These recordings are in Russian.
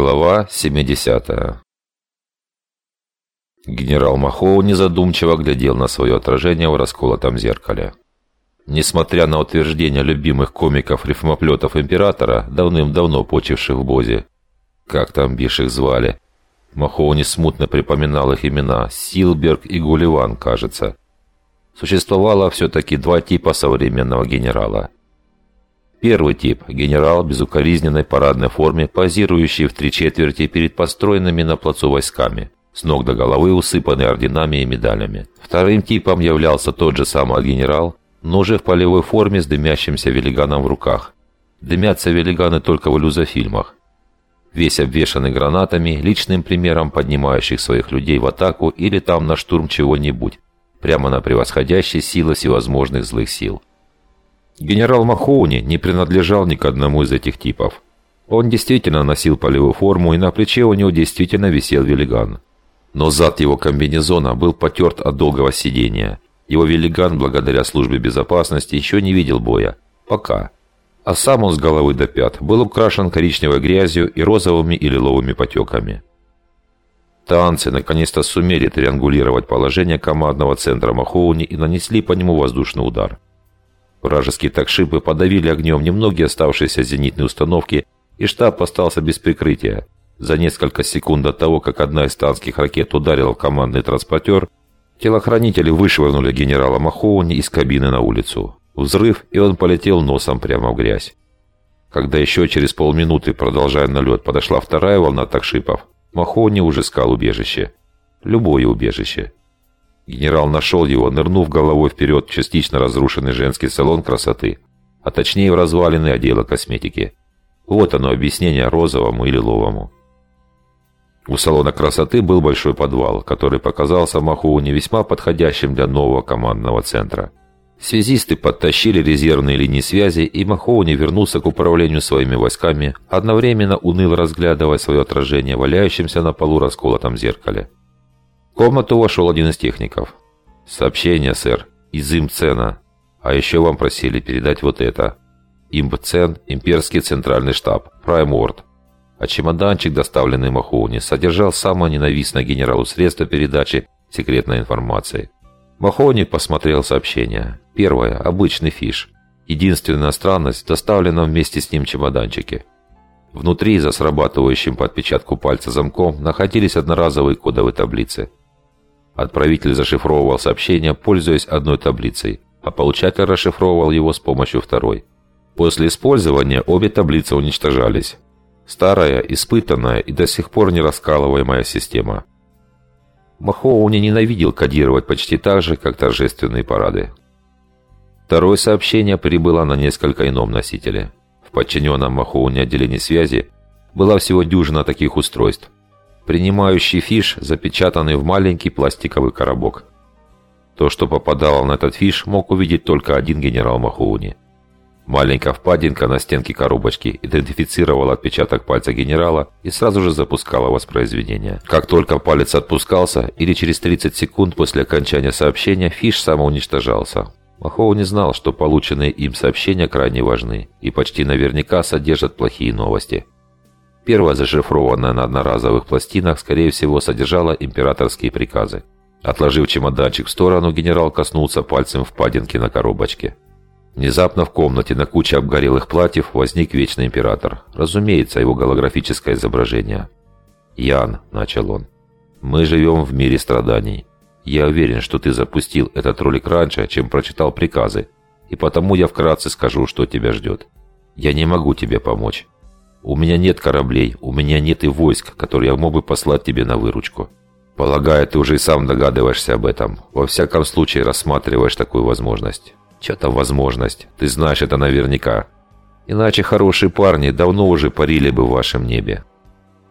Глава 70 Генерал Махоу незадумчиво глядел на свое отражение в расколотом зеркале. Несмотря на утверждения любимых комиков-рифмоплетов Императора, давным-давно почивших в Бозе, как там бишь их звали, Махоу не смутно припоминал их имена – Силберг и Гулливан, кажется. Существовало все-таки два типа современного генерала – Первый тип – генерал в безукоризненной парадной форме, позирующий в три четверти перед построенными на плацу войсками, с ног до головы усыпанный орденами и медалями. Вторым типом являлся тот же самый генерал, но уже в полевой форме с дымящимся велиганом в руках. Дымятся велиганы только в иллюзофильмах. Весь обвешанный гранатами, личным примером поднимающих своих людей в атаку или там на штурм чего-нибудь, прямо на превосходящей силы всевозможных злых сил. Генерал Махоуни не принадлежал ни к одному из этих типов. Он действительно носил полевую форму, и на плече у него действительно висел велиган. Но зад его комбинезона был потерт от долгого сидения. Его велиган, благодаря службе безопасности, еще не видел боя. Пока. А сам он с головы до пят был украшен коричневой грязью и розовыми и лиловыми потеками. Танцы наконец-то сумели триангулировать положение командного центра Махоуни и нанесли по нему воздушный удар. Вражеские такшипы подавили огнем немногие оставшиеся зенитные установки, и штаб остался без прикрытия. За несколько секунд до того, как одна из танских ракет ударила командный транспортер, телохранители вышвырнули генерала Махоуни из кабины на улицу. Взрыв, и он полетел носом прямо в грязь. Когда еще через полминуты, продолжая налет, подошла вторая волна такшипов, Махоуни уже искал убежище. Любое убежище. Генерал нашел его, нырнув головой вперед в частично разрушенный женский салон красоты, а точнее в развалины отдела косметики. Вот оно объяснение розовому и лиловому. У салона красоты был большой подвал, который показался Маху не весьма подходящим для нового командного центра. Связисты подтащили резервные линии связи, и Махоуни вернулся к управлению своими войсками, одновременно уныло разглядывая свое отражение в валяющемся на полу расколотом зеркале. В комнату вошел один из техников. «Сообщение, сэр. Из Имцена. А еще вам просили передать вот это. Имбцен, имперский центральный штаб, Праймворд. А чемоданчик, доставленный Махоуни, содержал самое ненавистное генералу средство передачи секретной информации. Махоуни посмотрел сообщение. Первое. Обычный фиш. Единственная странность – доставлена вместе с ним чемоданчике. Внутри, за срабатывающим по отпечатку пальца замком, находились одноразовые кодовые таблицы – Отправитель зашифровывал сообщение, пользуясь одной таблицей, а получатель расшифровывал его с помощью второй. После использования обе таблицы уничтожались. Старая, испытанная и до сих пор не раскалываемая система. Махоуни ненавидел кодировать почти так же, как торжественные парады. Второе сообщение прибыло на несколько ином носителе. В подчиненном Махоуни отделении связи была всего дюжина таких устройств – принимающий фиш, запечатанный в маленький пластиковый коробок. То, что попадало на этот фиш, мог увидеть только один генерал Махоуни. Маленькая впадинка на стенке коробочки идентифицировала отпечаток пальца генерала и сразу же запускала воспроизведение. Как только палец отпускался, или через 30 секунд после окончания сообщения, фиш самоуничтожался. Махоуни знал, что полученные им сообщения крайне важны и почти наверняка содержат плохие новости. Первая, зашифрованная на одноразовых пластинах, скорее всего, содержала императорские приказы. Отложив чемоданчик в сторону, генерал коснулся пальцем впадинки на коробочке. Внезапно в комнате на куче обгорелых платьев возник Вечный Император. Разумеется, его голографическое изображение. «Ян», — начал он, — «мы живем в мире страданий. Я уверен, что ты запустил этот ролик раньше, чем прочитал приказы, и потому я вкратце скажу, что тебя ждет. Я не могу тебе помочь. У меня нет кораблей, у меня нет и войск, которые я мог бы послать тебе на выручку. Полагаю, ты уже и сам догадываешься об этом. Во всяком случае, рассматриваешь такую возможность. Че там возможность? Ты знаешь это наверняка. Иначе хорошие парни давно уже парили бы в вашем небе.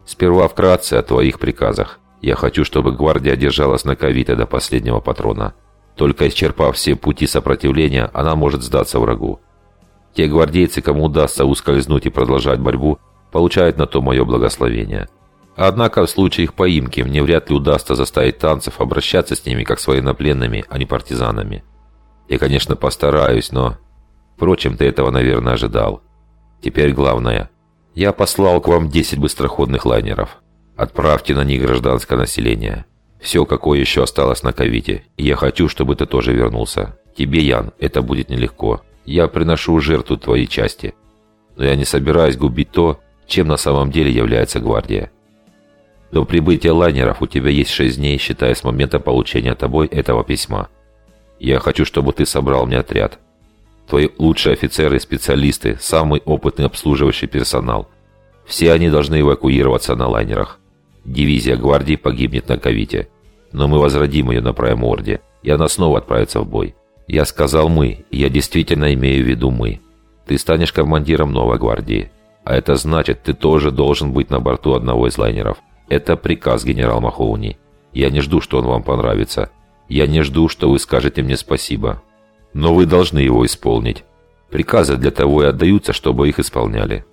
Сперва вкратце о твоих приказах. Я хочу, чтобы гвардия держалась на ковите до последнего патрона. Только исчерпав все пути сопротивления, она может сдаться врагу. Те гвардейцы, кому удастся ускользнуть и продолжать борьбу, получают на то мое благословение. Однако в случае их поимки мне вряд ли удастся заставить танцев обращаться с ними как с военнопленными, а не партизанами. Я, конечно, постараюсь, но... Впрочем, ты этого, наверное, ожидал. Теперь главное. Я послал к вам 10 быстроходных лайнеров. Отправьте на них гражданское население. Все, какое еще осталось на Ковите. И я хочу, чтобы ты тоже вернулся. Тебе, Ян, это будет нелегко. Я приношу жертву твоей части. Но я не собираюсь губить то, чем на самом деле является гвардия. До прибытия лайнеров у тебя есть шесть дней, считая с момента получения тобой этого письма. Я хочу, чтобы ты собрал мне отряд. Твои лучшие офицеры, специалисты, самый опытный обслуживающий персонал. Все они должны эвакуироваться на лайнерах. Дивизия гвардии погибнет на Кавите. Но мы возродим ее на Прайморде, и она снова отправится в бой. Я сказал «мы», и я действительно имею в виду «мы». Ты станешь командиром новой гвардии. А это значит, ты тоже должен быть на борту одного из лайнеров. Это приказ, генерал Махоуни. Я не жду, что он вам понравится. Я не жду, что вы скажете мне спасибо. Но вы должны его исполнить. Приказы для того и отдаются, чтобы их исполняли.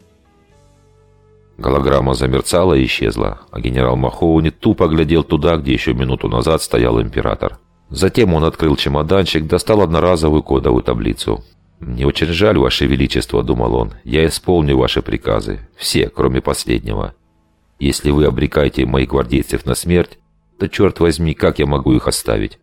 Голограмма замерцала и исчезла, а генерал Махоуни тупо глядел туда, где еще минуту назад стоял император. Затем он открыл чемоданчик, достал одноразовую кодовую таблицу. «Мне очень жаль, Ваше Величество», — думал он. «Я исполню ваши приказы. Все, кроме последнего. Если вы обрекаете моих гвардейцев на смерть, то, черт возьми, как я могу их оставить?